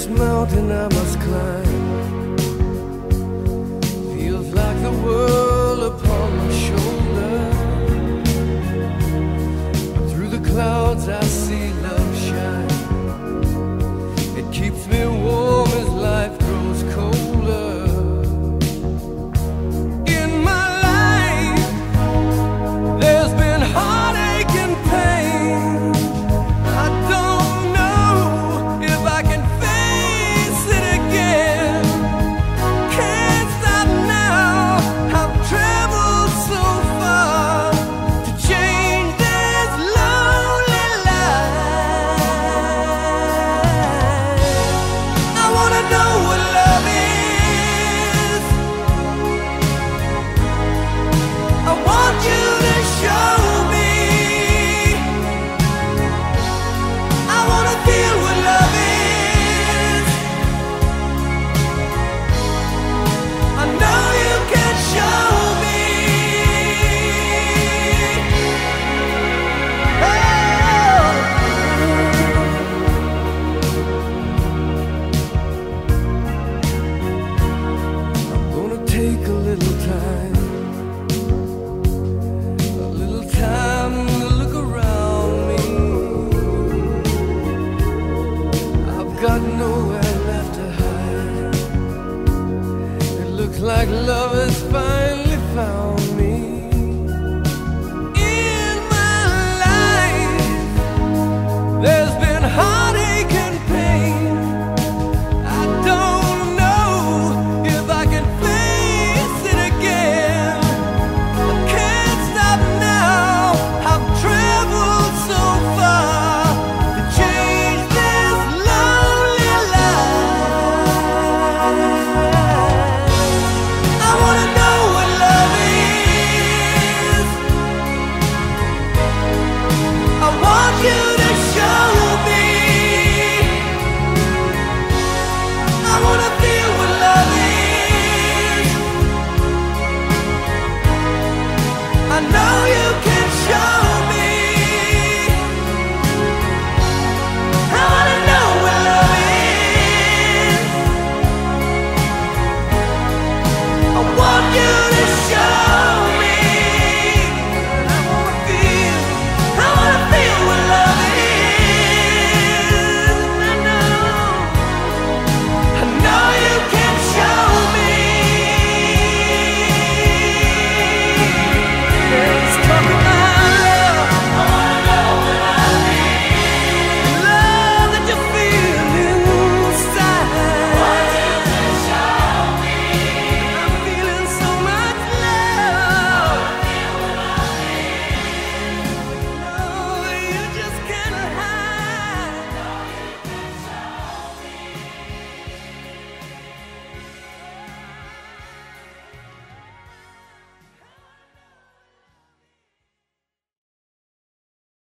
This mountain I must climb take a little time, a little time to look around me. I've got nowhere left to hide. It looks like love has finally found me. In my life, there's been know you can show